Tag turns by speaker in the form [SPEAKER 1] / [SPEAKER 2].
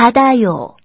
[SPEAKER 1] ہدا